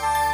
Bye.